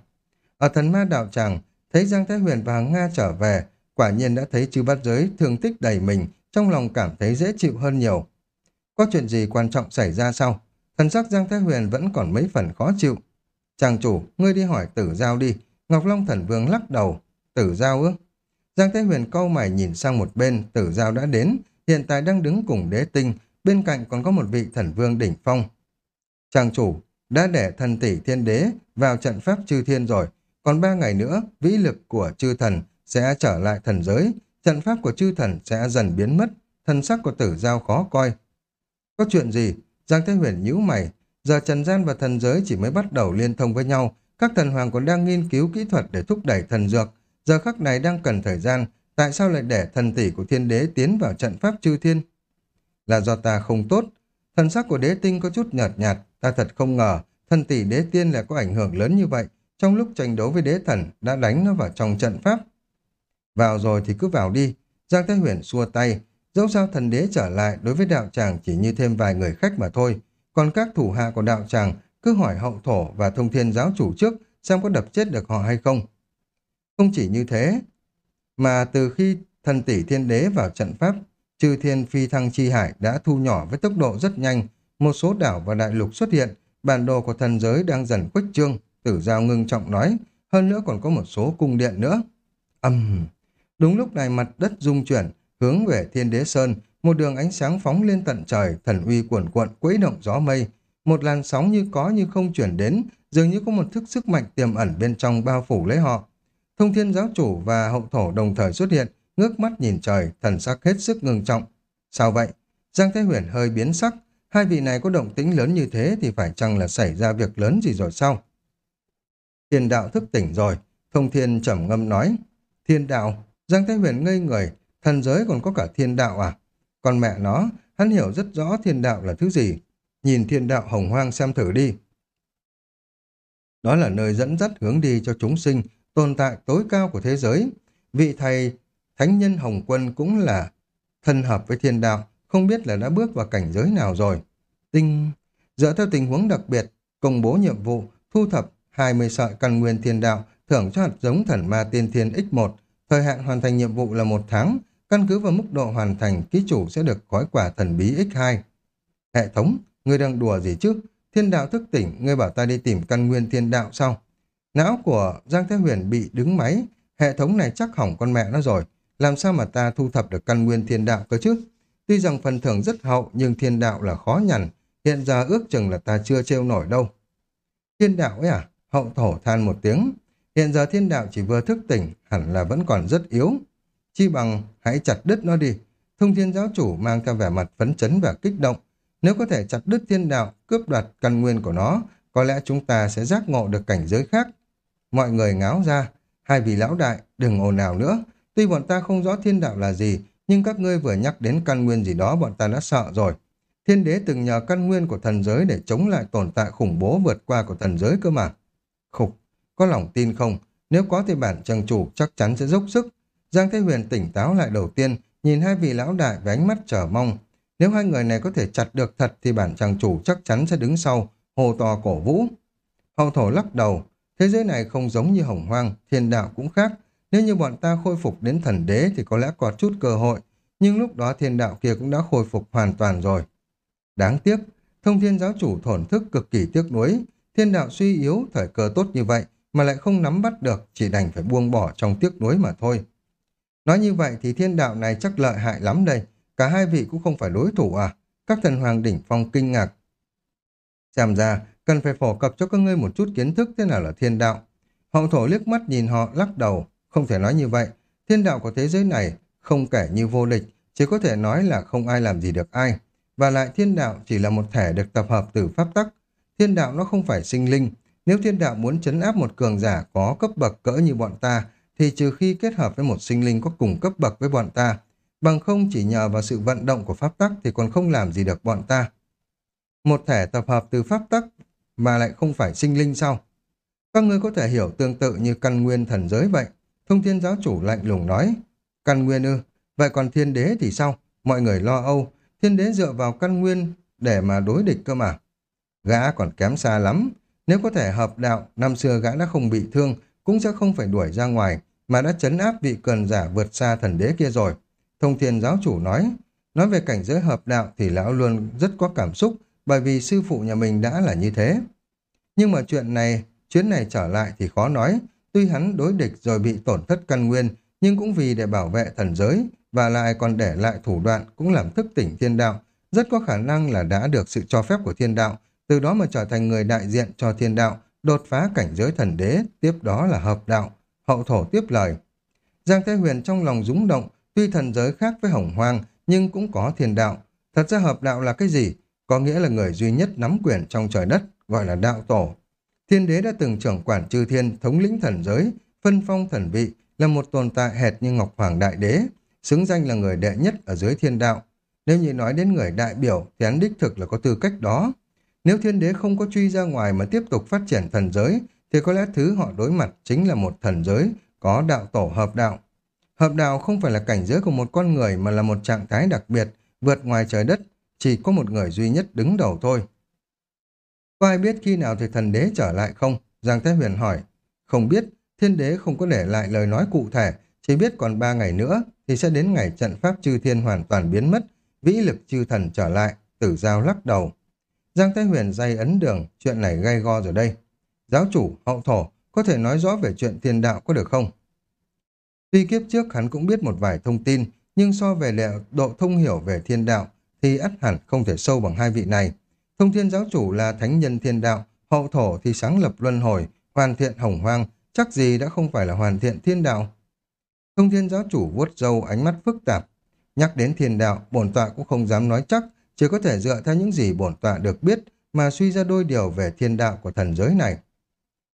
S1: Ở thần ma đạo tràng, thấy Giang Thái Huyền và Hằng Nga trở về, quả nhiên đã thấy chư bát giới thương tích đầy mình, trong lòng cảm thấy dễ chịu hơn nhiều. Có chuyện gì quan trọng xảy ra sau? Thần sắc Giang Thái Huyền vẫn còn mấy phần khó chịu. Chàng chủ, ngươi đi hỏi tử giao đi. Ngọc Long Thần Vương lắc đầu. Tử giao ư? Giang Thái Huyền câu mày nhìn sang một bên, tử giao đã đến, hiện tại đang đứng cùng đế tinh, bên cạnh còn có một vị thần vương đỉnh phong. Chàng chủ, đã để thần tỷ thiên đế vào trận pháp chư thiên rồi, còn ba ngày nữa, vĩ lực của chư thần sẽ trở lại thần giới, trận pháp của chư thần sẽ dần biến mất, thần sắc của tử giao khó coi. Có chuyện gì? Giang Thế Huyền nhíu mày, giờ trần gian và thần giới chỉ mới bắt đầu liên thông với nhau, các thần hoàng còn đang nghiên cứu kỹ thuật để thúc đẩy thần dược, giờ khắc này đang cần thời gian, tại sao lại để thần tỷ của thiên đế tiến vào trận pháp chư thiên? Là do ta không tốt, thần sắc của đế tinh có chút nhợt nhạt, ta thật không ngờ, thần tỷ đế tiên lại có ảnh hưởng lớn như vậy, trong lúc tranh đấu với đế thần đã đánh nó vào trong trận pháp. Vào rồi thì cứ vào đi. Giang Thái Huyền xua tay. Dẫu sao thần đế trở lại đối với đạo tràng chỉ như thêm vài người khách mà thôi. Còn các thủ hạ của đạo tràng cứ hỏi hậu thổ và thông thiên giáo chủ trước xem có đập chết được họ hay không. Không chỉ như thế, mà từ khi thần tỷ thiên đế vào trận pháp, trừ thiên phi thăng chi hải đã thu nhỏ với tốc độ rất nhanh. Một số đảo và đại lục xuất hiện, bản đồ của thần giới đang dần khuếch trương, tử giao ngưng trọng nói, hơn nữa còn có một số cung điện nữa. Âm... Uhm. Đúng lúc này mặt đất rung chuyển, hướng về thiên đế sơn, một đường ánh sáng phóng lên tận trời, thần uy cuồn cuộn quấy động gió mây. Một làn sóng như có như không chuyển đến, dường như có một thức sức mạnh tiềm ẩn bên trong bao phủ lấy họ. Thông thiên giáo chủ và hậu thổ đồng thời xuất hiện, ngước mắt nhìn trời, thần sắc hết sức ngưng trọng. Sao vậy? Giang thế Huyền hơi biến sắc, hai vị này có động tĩnh lớn như thế thì phải chăng là xảy ra việc lớn gì rồi sao? Thiên đạo thức tỉnh rồi, thông thiên trầm ngâm nói. Thiên đạo, Giang Thái Huyền ngây người, thần giới còn có cả thiên đạo à? Còn mẹ nó, hắn hiểu rất rõ thiên đạo là thứ gì. Nhìn thiên đạo hồng hoang xem thử đi. Đó là nơi dẫn dắt hướng đi cho chúng sinh, tồn tại tối cao của thế giới. Vị thầy Thánh nhân Hồng Quân cũng là thân hợp với thiên đạo, không biết là đã bước vào cảnh giới nào rồi. Tinh, dựa theo tình huống đặc biệt, công bố nhiệm vụ, thu thập 20 sợi căn nguyên thiên đạo, thưởng cho hạt giống thần ma tiên thiên X1, Thời hạn hoàn thành nhiệm vụ là một tháng, căn cứ vào mức độ hoàn thành, ký chủ sẽ được gói quả thần bí X2. Hệ thống, ngươi đang đùa gì chứ? Thiên đạo thức tỉnh, ngươi bảo ta đi tìm căn nguyên thiên đạo sao? Não của Giang Thế Huyền bị đứng máy, hệ thống này chắc hỏng con mẹ nó rồi. Làm sao mà ta thu thập được căn nguyên thiên đạo cơ chứ? Tuy rằng phần thưởng rất hậu, nhưng thiên đạo là khó nhằn. Hiện giờ ước chừng là ta chưa trêu nổi đâu. Thiên đạo ấy à? hậu thổ than một tiếng. Hiện giờ thiên đạo chỉ vừa thức tỉnh, hẳn là vẫn còn rất yếu. Chi bằng hãy chặt đứt nó đi. Thông thiên giáo chủ mang theo vẻ mặt phấn chấn và kích động. Nếu có thể chặt đứt thiên đạo, cướp đoạt căn nguyên của nó, có lẽ chúng ta sẽ giác ngộ được cảnh giới khác. Mọi người ngáo ra, hai vị lão đại, đừng ồn ào nữa. Tuy bọn ta không rõ thiên đạo là gì, nhưng các ngươi vừa nhắc đến căn nguyên gì đó bọn ta đã sợ rồi. Thiên đế từng nhờ căn nguyên của thần giới để chống lại tồn tại khủng bố vượt qua của thần giới cơ mà. Có lòng tin không? Nếu có thì bản trang chủ chắc chắn sẽ dốc sức. Giang Thế Huyền tỉnh táo lại đầu tiên, nhìn hai vị lão đại với ánh mắt chờ mong. Nếu hai người này có thể chặt được thật thì bản trang chủ chắc chắn sẽ đứng sau, hồ to cổ vũ. Hậu thổ lắc đầu, thế giới này không giống như hồng hoang, thiên đạo cũng khác. Nếu như bọn ta khôi phục đến thần đế thì có lẽ có chút cơ hội, nhưng lúc đó thiên đạo kia cũng đã khôi phục hoàn toàn rồi. Đáng tiếc, thông thiên giáo chủ thổn thức cực kỳ tiếc nuối, thiên đạo suy yếu, thời cơ tốt như vậy mà lại không nắm bắt được, chỉ đành phải buông bỏ trong tiếc nuối mà thôi. Nói như vậy thì thiên đạo này chắc lợi hại lắm đây, cả hai vị cũng không phải đối thủ à? Các thần hoàng đỉnh phong kinh ngạc. Xem ra, cần phải phổ cập cho các ngươi một chút kiến thức thế nào là thiên đạo. Hậu thổ liếc mắt nhìn họ lắc đầu, không thể nói như vậy. Thiên đạo của thế giới này không kể như vô địch, chỉ có thể nói là không ai làm gì được ai. Và lại thiên đạo chỉ là một thể được tập hợp từ pháp tắc. Thiên đạo nó không phải sinh linh. Nếu thiên đạo muốn chấn áp một cường giả có cấp bậc cỡ như bọn ta, thì trừ khi kết hợp với một sinh linh có cùng cấp bậc với bọn ta, bằng không chỉ nhờ vào sự vận động của pháp tắc thì còn không làm gì được bọn ta. Một thể tập hợp từ pháp tắc mà lại không phải sinh linh sao? Các ngươi có thể hiểu tương tự như căn nguyên thần giới vậy. Thông thiên giáo chủ lạnh lùng nói, căn nguyên ư, vậy còn thiên đế thì sao? Mọi người lo âu, thiên đế dựa vào căn nguyên để mà đối địch cơ mà. Gã còn kém xa lắm, nếu có thể hợp đạo, năm xưa gã đã không bị thương, cũng sẽ không phải đuổi ra ngoài, mà đã chấn áp vị cường giả vượt xa thần đế kia rồi. Thông thiên giáo chủ nói, nói về cảnh giới hợp đạo thì lão luôn rất có cảm xúc, bởi vì sư phụ nhà mình đã là như thế. Nhưng mà chuyện này, chuyến này trở lại thì khó nói, tuy hắn đối địch rồi bị tổn thất căn nguyên, nhưng cũng vì để bảo vệ thần giới, và lại còn để lại thủ đoạn cũng làm thức tỉnh thiên đạo, rất có khả năng là đã được sự cho phép của thiên đạo, từ đó mà trở thành người đại diện cho thiên đạo, đột phá cảnh giới thần đế, tiếp đó là hợp đạo. Hậu thổ tiếp lời. Giang Thế Huyền trong lòng rúng động, tuy thần giới khác với hồng hoang, nhưng cũng có thiên đạo. Thật ra hợp đạo là cái gì? Có nghĩa là người duy nhất nắm quyền trong trời đất, gọi là đạo tổ. Thiên đế đã từng trưởng quản chư thiên, thống lĩnh thần giới, phân phong thần vị, là một tồn tại hệt như Ngọc Hoàng Đại Đế, xứng danh là người đệ nhất ở dưới thiên đạo. Nếu như nói đến người đại biểu thì hắn đích thực là có tư cách đó. Nếu thiên đế không có truy ra ngoài mà tiếp tục phát triển thần giới, thì có lẽ thứ họ đối mặt chính là một thần giới có đạo tổ hợp đạo. Hợp đạo không phải là cảnh giới của một con người mà là một trạng thái đặc biệt, vượt ngoài trời đất, chỉ có một người duy nhất đứng đầu thôi. Có ai biết khi nào thì thần đế trở lại không? Giang Thái Huyền hỏi. Không biết, thiên đế không có để lại lời nói cụ thể, chỉ biết còn ba ngày nữa thì sẽ đến ngày trận pháp chư thiên hoàn toàn biến mất, vĩ lực chư thần trở lại, tử giao lắc đầu. Giang Thái Huyền dây ấn đường, chuyện này gay go rồi đây. Giáo chủ, hậu thổ, có thể nói rõ về chuyện thiên đạo có được không? Tuy kiếp trước hắn cũng biết một vài thông tin, nhưng so về lệ độ thông hiểu về thiên đạo thì ắt hẳn không thể sâu bằng hai vị này. Thông thiên giáo chủ là thánh nhân thiên đạo, hậu thổ thì sáng lập luân hồi, hoàn thiện hồng hoang, chắc gì đã không phải là hoàn thiện thiên đạo. Thông thiên giáo chủ vuốt râu ánh mắt phức tạp. Nhắc đến thiên đạo, bổn tọa cũng không dám nói chắc, chỉ có thể dựa theo những gì bổn tọa được biết mà suy ra đôi điều về thiên đạo của thần giới này.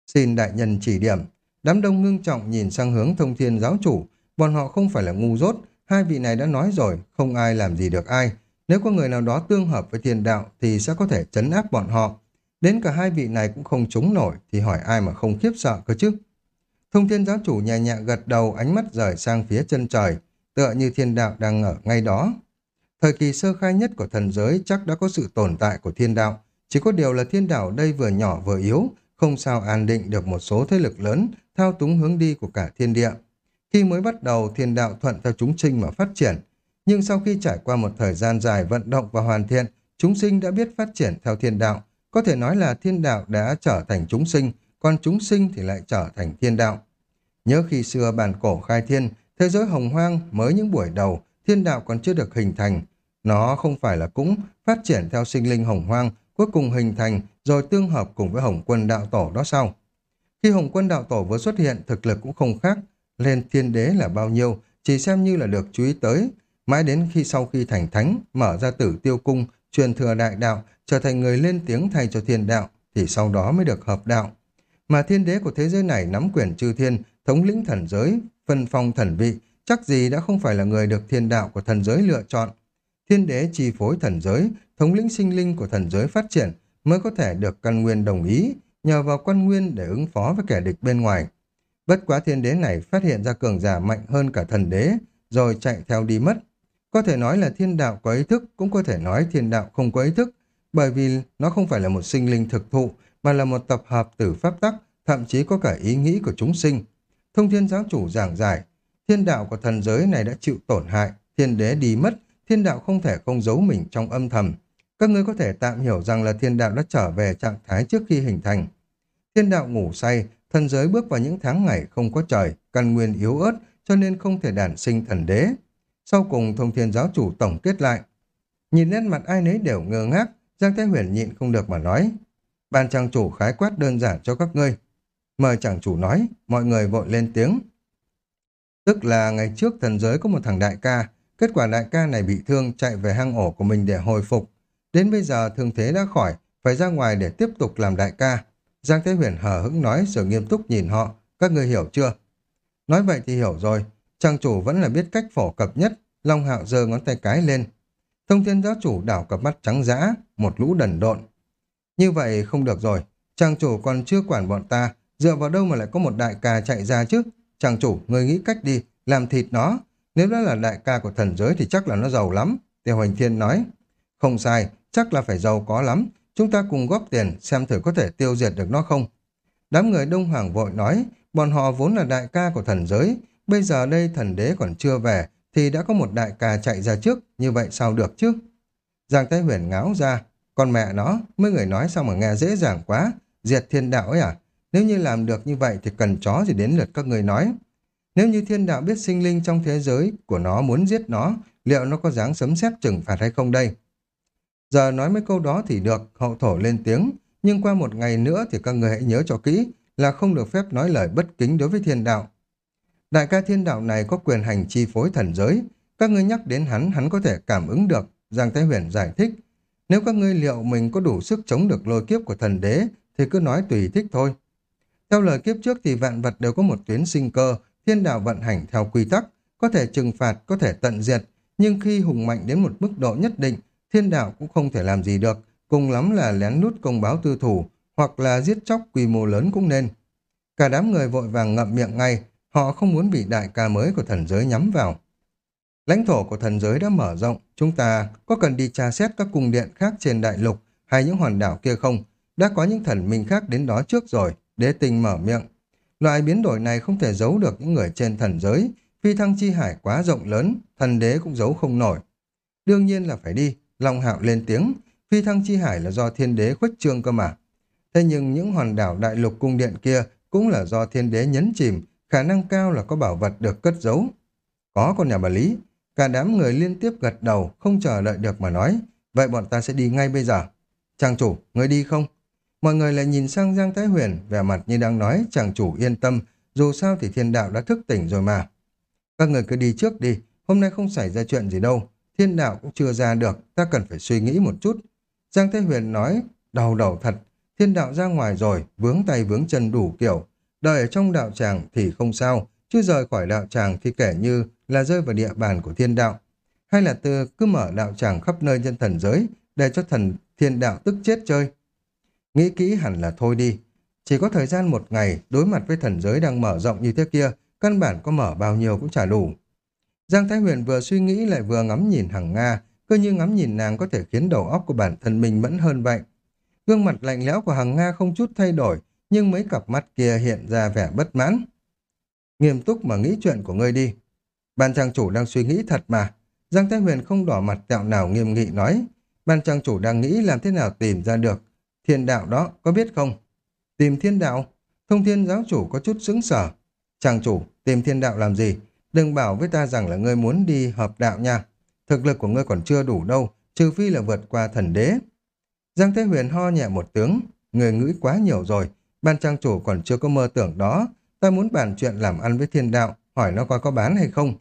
S1: Xin đại nhân chỉ điểm. Đám đông ngưng trọng nhìn sang hướng thông thiên giáo chủ. Bọn họ không phải là ngu dốt. Hai vị này đã nói rồi, không ai làm gì được ai. Nếu có người nào đó tương hợp với thiên đạo thì sẽ có thể chấn áp bọn họ. Đến cả hai vị này cũng không trúng nổi thì hỏi ai mà không khiếp sợ cơ chứ. Thông thiên giáo chủ nhẹ nhẹ gật đầu ánh mắt rời sang phía chân trời, tựa như thiên đạo đang ở ngay đó. Thời kỳ sơ khai nhất của thần giới chắc đã có sự tồn tại của thiên đạo, chỉ có điều là thiên đạo đây vừa nhỏ vừa yếu, không sao an định được một số thế lực lớn, thao túng hướng đi của cả thiên địa. Khi mới bắt đầu, thiên đạo thuận theo chúng sinh mà phát triển, nhưng sau khi trải qua một thời gian dài vận động và hoàn thiện, chúng sinh đã biết phát triển theo thiên đạo. Có thể nói là thiên đạo đã trở thành chúng sinh, còn chúng sinh thì lại trở thành thiên đạo. Nhớ khi xưa bản cổ khai thiên, thế giới hồng hoang mới những buổi đầu, thiên đạo còn chưa được hình thành. Nó không phải là cũng phát triển theo sinh linh hồng hoang, cuối cùng hình thành rồi tương hợp cùng với hồng quân đạo tổ đó sau. Khi Hồng quân đạo tổ vừa xuất hiện, thực lực cũng không khác, lên thiên đế là bao nhiêu, chỉ xem như là được chú ý tới. Mãi đến khi sau khi thành thánh, mở ra tử tiêu cung, truyền thừa đại đạo, trở thành người lên tiếng thay cho thiên đạo, thì sau đó mới được hợp đạo. Mà thiên đế của thế giới này nắm quyền chư thiên, thống lĩnh thần giới, phân phong thần vị, chắc gì đã không phải là người được thiên đạo của thần giới lựa chọn. Thiên đế chi phối thần giới, thống lĩnh sinh linh của thần giới phát triển mới có thể được căn nguyên đồng ý, nhờ vào căn nguyên để ứng phó với kẻ địch bên ngoài. Bất quá thiên đế này phát hiện ra cường giả mạnh hơn cả thần đế, rồi chạy theo đi mất. Có thể nói là thiên đạo có ý thức, cũng có thể nói thiên đạo không có ý thức, bởi vì nó không phải là một sinh linh thực thụ, mà là một tập hợp tử pháp tắc, thậm chí có cả ý nghĩ của chúng sinh. Thông thiên giáo chủ giảng giải, thiên đạo của thần giới này đã chịu tổn hại, thiên đế đi mất, thiên đạo không thể không giấu mình trong âm thầm. Các ngươi có thể tạm hiểu rằng là thiên đạo đã trở về trạng thái trước khi hình thành. Thiên đạo ngủ say, thần giới bước vào những tháng ngày không có trời, căn nguyên yếu ớt, cho nên không thể đản sinh thần đế. Sau cùng thông thiên giáo chủ tổng kết lại. Nhìn nét mặt ai nấy đều ngơ ngác, Giang Thái Huyền nhịn không được mà nói. Ban trang chủ khái quát đơn giản cho các ngươi. Mời chàng chủ nói, mọi người vội lên tiếng. Tức là ngày trước thần giới có một thằng đại ca, kết quả đại ca này bị thương chạy về hang ổ của mình để hồi phục. Đến bây giờ thương thế đã khỏi, phải ra ngoài để tiếp tục làm đại ca. Giang Thế Huyền hờ hững nói rồi nghiêm túc nhìn họ, các người hiểu chưa? Nói vậy thì hiểu rồi, trang chủ vẫn là biết cách phổ cập nhất, Long Hạo giơ ngón tay cái lên. Thông thiên giáo chủ đảo cặp mắt trắng dã, một lũ đần độn. Như vậy không được rồi, trang chủ còn chưa quản bọn ta, dựa vào đâu mà lại có một đại ca chạy ra chứ? Trang chủ, người nghĩ cách đi, làm thịt nó. Nếu đó là đại ca của thần giới thì chắc là nó giàu lắm. Tiêu Hoành Thiên nói. Không sai, chắc là phải giàu có lắm. Chúng ta cùng góp tiền xem thử có thể tiêu diệt được nó không. Đám người Đông Hoàng vội nói, bọn họ vốn là đại ca của thần giới. Bây giờ đây thần đế còn chưa về, thì đã có một đại ca chạy ra trước, như vậy sao được chứ? Giang Thái Huyền ngáo ra, con mẹ nó, mấy người nói sao mà nghe dễ dàng quá, diệt thiên đạo ấy à? Nếu như làm được như vậy thì cần chó gì đến lượt các người nói. Nếu như thiên đạo biết sinh linh trong thế giới của nó muốn giết nó, liệu nó có dáng sấm sét trừng phạt hay không đây? Giờ nói mấy câu đó thì được, hậu thổ lên tiếng, nhưng qua một ngày nữa thì các người hãy nhớ cho kỹ là không được phép nói lời bất kính đối với thiên đạo. Đại ca thiên đạo này có quyền hành chi phối thần giới, các ngươi nhắc đến hắn, hắn có thể cảm ứng được, Giang Thái Huyền giải thích. Nếu các ngươi liệu mình có đủ sức chống được lôi kiếp của thần đế, thì cứ nói tùy thích thôi. Theo lời kiếp trước thì vạn vật đều có một tuyến sinh cơ, thiên đạo vận hành theo quy tắc, có thể trừng phạt, có thể tận diệt, nhưng khi hùng mạnh đến một mức độ nhất định, thiên đạo cũng không thể làm gì được, cùng lắm là lén lút công báo tư thủ, hoặc là giết chóc quy mô lớn cũng nên. Cả đám người vội vàng ngậm miệng ngay, họ không muốn bị đại ca mới của thần giới nhắm vào. Lãnh thổ của thần giới đã mở rộng, chúng ta có cần đi tra xét các cung điện khác trên đại lục hay những hòn đảo kia không? Đã có những thần minh khác đến đó trước rồi, đế tình mở miệng. Loại biến đổi này không thể giấu được những người trên thần giới, phi thăng chi hải quá rộng lớn, thần đế cũng giấu không nổi. Đương nhiên là phải đi, Long Hạo lên tiếng, phi thăng chi hải là do thiên đế khuếch trương cơ mà. Thế nhưng những hòn đảo đại lục cung điện kia cũng là do thiên đế nhấn chìm, khả năng cao là có bảo vật được cất giấu. Có con nhà bà Lý, cả đám người liên tiếp gật đầu, không chờ đợi được mà nói, vậy bọn ta sẽ đi ngay bây giờ. Trang chủ, người đi không? Mọi người lại nhìn sang Giang Thái Huyền, vẻ mặt như đang nói, chàng chủ yên tâm, dù sao thì thiên đạo đã thức tỉnh rồi mà. Các người cứ đi trước đi, hôm nay không xảy ra chuyện gì đâu, thiên đạo cũng chưa ra được, ta cần phải suy nghĩ một chút. Giang Thái Huyền nói, đau đầu thật, thiên đạo ra ngoài rồi, vướng tay vướng chân đủ kiểu, đợi ở trong đạo tràng thì không sao, chứ rời khỏi đạo tràng thì kể như là rơi vào địa bàn của thiên đạo. Hay là từ cứ mở đạo tràng khắp nơi nhân thần giới, để cho thần thiên đạo tức chết chơi. Nghĩ kỹ hẳn là thôi đi. Chỉ có thời gian một ngày, đối mặt với thần giới đang mở rộng như thế kia, căn bản có mở bao nhiêu cũng chả đủ. Giang Thái Huyền vừa suy nghĩ lại vừa ngắm nhìn hằng Nga, cơ như ngắm nhìn nàng có thể khiến đầu óc của bản thân mình mẫn hơn vậy. Gương mặt lạnh lẽo của hằng Nga không chút thay đổi, nhưng mấy cặp mắt kia hiện ra vẻ bất mãn. Nghiêm túc mà nghĩ chuyện của ngươi đi. Ban trang chủ đang suy nghĩ thật mà. Giang Thái Huyền không đỏ mặt tẹo nào nghiêm nghị nói. Ban trang chủ đang nghĩ làm thế nào tìm ra được. Thiên đạo đó, có biết không? Tìm thiên đạo? Thông thiên giáo chủ có chút xứng sở. Chàng chủ, tìm thiên đạo làm gì? Đừng bảo với ta rằng là ngươi muốn đi hợp đạo nha. Thực lực của ngươi còn chưa đủ đâu, trừ phi là vượt qua thần đế. Giang Thế Huyền ho nhẹ một tiếng người ngữ quá nhiều rồi, ban trang chủ còn chưa có mơ tưởng đó. Ta muốn bàn chuyện làm ăn với thiên đạo, hỏi nó coi có bán hay không.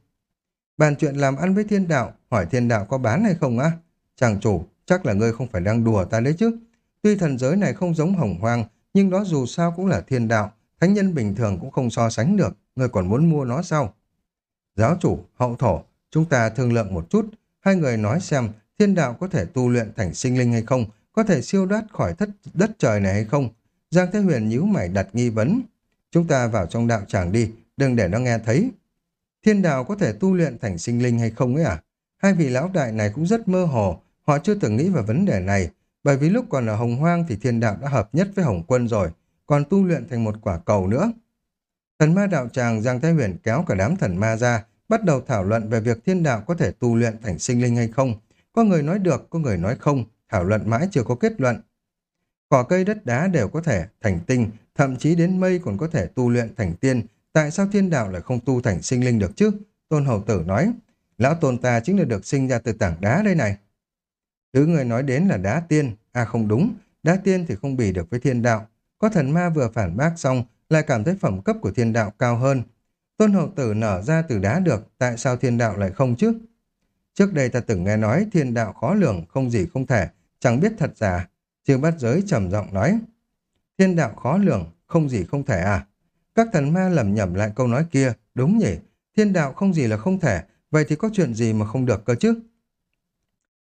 S1: Bàn chuyện làm ăn với thiên đạo, hỏi thiên đạo có bán hay không á? Chàng chủ, chắc là ngươi không phải đang đùa ta đấy chứ. Tuy thần giới này không giống hồng hoang, nhưng đó dù sao cũng là thiên đạo, thánh nhân bình thường cũng không so sánh được, Người còn muốn mua nó sao? Giáo chủ, hậu thổ, chúng ta thương lượng một chút, hai người nói xem thiên đạo có thể tu luyện thành sinh linh hay không, có thể siêu thoát khỏi thất đất trời này hay không. Giang Thế Huyền nhíu mày đặt nghi vấn. Chúng ta vào trong đạo tràng đi, đừng để nó nghe thấy. Thiên đạo có thể tu luyện thành sinh linh hay không ấy à? Hai vị lão đại này cũng rất mơ hồ, họ chưa từng nghĩ về vấn đề này, bởi vì lúc còn ở Hồng Hoang thì thiên đạo đã hợp nhất với Hồng Quân rồi, còn tu luyện thành một quả cầu nữa. Thần ma đạo tràng Giang Thái Huyền kéo cả đám thần ma ra, bắt đầu thảo luận về việc thiên đạo có thể tu luyện thành sinh linh hay không. Có người nói được, có người nói không, thảo luận mãi chưa có kết luận. Cỏ cây đất đá đều có thể thành tinh, thậm chí đến mây còn có thể tu luyện thành tiên. Tại sao thiên đạo lại không tu thành sinh linh được chứ? Tôn Hầu Tử nói, lão tôn ta chính là được sinh ra từ tảng đá đây này. Thứ người nói đến là đá tiên, à không đúng, đá tiên thì không bì được với thiên đạo. Có thần ma vừa phản bác xong, lại cảm thấy phẩm cấp của thiên đạo cao hơn. Tôn hậu Tử nở ra từ đá được, tại sao thiên đạo lại không chứ? Trước đây ta từng nghe nói thiên đạo khó lường, không gì không thể, chẳng biết thật giả. Chiêu bát giới trầm giọng nói, thiên đạo khó lường, không gì không thể à? Các thần ma lầm nhầm lại câu nói kia, đúng nhỉ, thiên đạo không gì là không thể, vậy thì có chuyện gì mà không được cơ chứ?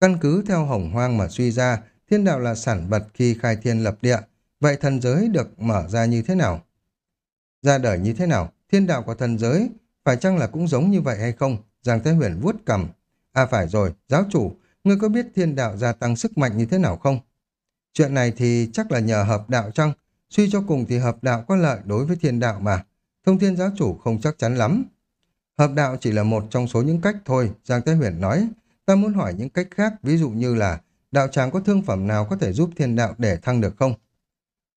S1: Căn cứ theo hồng hoang mà suy ra, thiên đạo là sản vật khi khai thiên lập địa, vậy thần giới được mở ra như thế nào? Ra đời như thế nào? Thiên đạo của thần giới, phải chăng là cũng giống như vậy hay không? Giang Thế Huyền vuốt cầm. À phải rồi, giáo chủ, ngươi có biết thiên đạo gia tăng sức mạnh như thế nào không? Chuyện này thì chắc là nhờ hợp đạo chăng? Suy cho cùng thì hợp đạo có lợi đối với thiên đạo mà. Thông thiên giáo chủ không chắc chắn lắm. Hợp đạo chỉ là một trong số những cách thôi, Giang Thế Huyền nói. Ta muốn hỏi những cách khác, ví dụ như là đạo tràng có thương phẩm nào có thể giúp thiên đạo để thăng được không?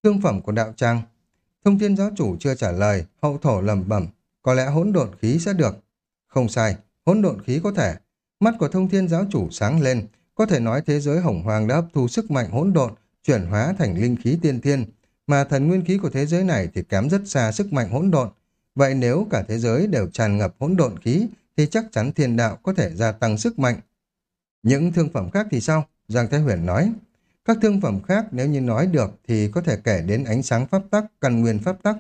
S1: Thương phẩm của đạo tràng? Thông thiên giáo chủ chưa trả lời, hậu thổ lầm bẩm, có lẽ hỗn độn khí sẽ được. Không sai, hỗn độn khí có thể. Mắt của thông thiên giáo chủ sáng lên, có thể nói thế giới hồng hoàng đã hấp thu sức mạnh hỗn độn, chuyển hóa thành linh khí tiên thiên, mà thần nguyên khí của thế giới này thì kém rất xa sức mạnh hỗn độn. Vậy nếu cả thế giới đều tràn ngập hỗn độn khí, thì chắc chắn thiên đạo có thể gia tăng sức mạnh. Những thương phẩm khác thì sao? Giang Thái Huyền nói. Các thương phẩm khác nếu như nói được thì có thể kể đến ánh sáng pháp tắc, căn nguyên pháp tắc.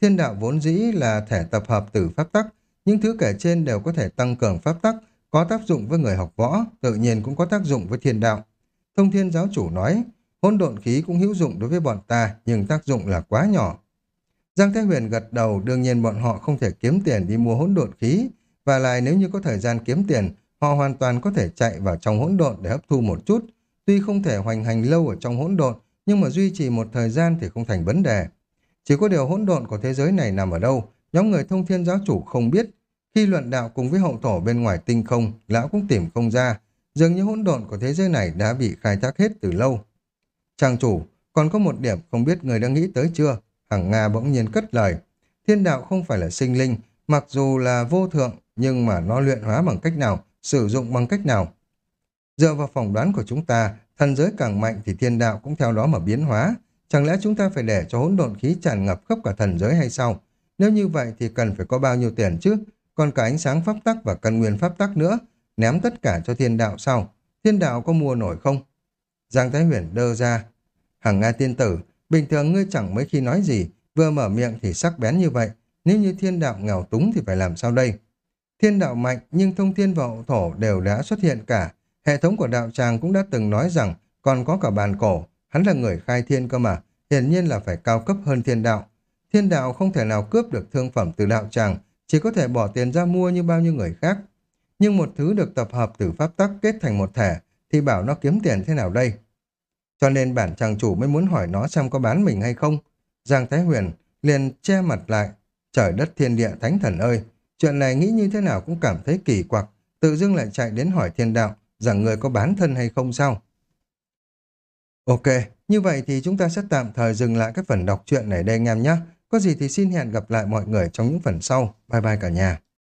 S1: Thiên đạo vốn dĩ là thể tập hợp từ pháp tắc. Những thứ kể trên đều có thể tăng cường pháp tắc, có tác dụng với người học võ, tự nhiên cũng có tác dụng với thiên đạo. Thông thiên giáo chủ nói, hôn độn khí cũng hữu dụng đối với bọn ta, nhưng tác dụng là quá nhỏ. Giang Thái Huyền gật đầu, đương nhiên bọn họ không thể kiếm tiền đi mua hỗn độn khí, và lại nếu như có thời gian kiếm tiền, họ hoàn toàn có thể chạy vào trong hỗn độn để hấp thu một chút. Tuy không thể hoành hành lâu ở trong hỗn độn, nhưng mà duy trì một thời gian thì không thành vấn đề. Chỉ có điều hỗn độn của thế giới này nằm ở đâu, nhóm người thông thiên giáo chủ không biết. Khi luận đạo cùng với hậu thổ bên ngoài tinh không, lão cũng tìm không ra. Dường như hỗn độn của thế giới này đã bị khai thác hết từ lâu. Trang chủ, còn có một điểm không biết người đã nghĩ tới chưa? Hằng Nga bỗng nhiên cất lời. Thiên đạo không phải là sinh linh, mặc dù là vô thượng, nhưng mà nó luyện hóa bằng cách nào, sử dụng bằng cách nào. Dựa vào phỏng đoán của chúng ta, thần giới càng mạnh thì thiên đạo cũng theo đó mà biến hóa. Chẳng lẽ chúng ta phải để cho hỗn độn khí tràn ngập khắp cả thần giới hay sao? Nếu như vậy thì cần phải có bao nhiêu tiền chứ? Còn cả ánh sáng pháp tắc và căn nguyên pháp tắc nữa, ném tất cả cho thiên đạo sau. Thiên đạo có mua nổi không? Giang Thái Huyền đơ ra. Hằng Nga tiên tử, bình thường ngươi chẳng mấy khi nói gì, vừa mở miệng thì sắc bén như vậy. Nếu như thiên đạo nghèo túng thì phải làm sao đây? Thiên đạo mạnh nhưng thông thiên và hậu thổ đều đã xuất hiện cả. Hệ thống của đạo tràng cũng đã từng nói rằng còn có cả bàn cổ. Hắn là người khai thiên cơ mà, hiển nhiên là phải cao cấp hơn thiên đạo. Thiên đạo không thể nào cướp được thương phẩm từ đạo tràng, chỉ có thể bỏ tiền ra mua như bao nhiêu người khác. Nhưng một thứ được tập hợp từ pháp tắc kết thành một thể, thì bảo nó kiếm tiền thế nào đây? Cho nên bản chàng chủ mới muốn hỏi nó xem có bán mình hay không. Giang Thái Huyền liền che mặt lại. Trời đất thiên địa thánh thần ơi, chuyện này nghĩ như thế nào cũng cảm thấy kỳ quặc, tự dưng lại chạy đến hỏi thiên đạo rằng người có bán thân hay không sao? Ok, như vậy thì chúng ta sẽ tạm thời dừng lại cái phần đọc truyện này đây anh em nhé. Có gì thì xin hẹn gặp lại mọi người trong những phần sau. Bye bye cả nhà.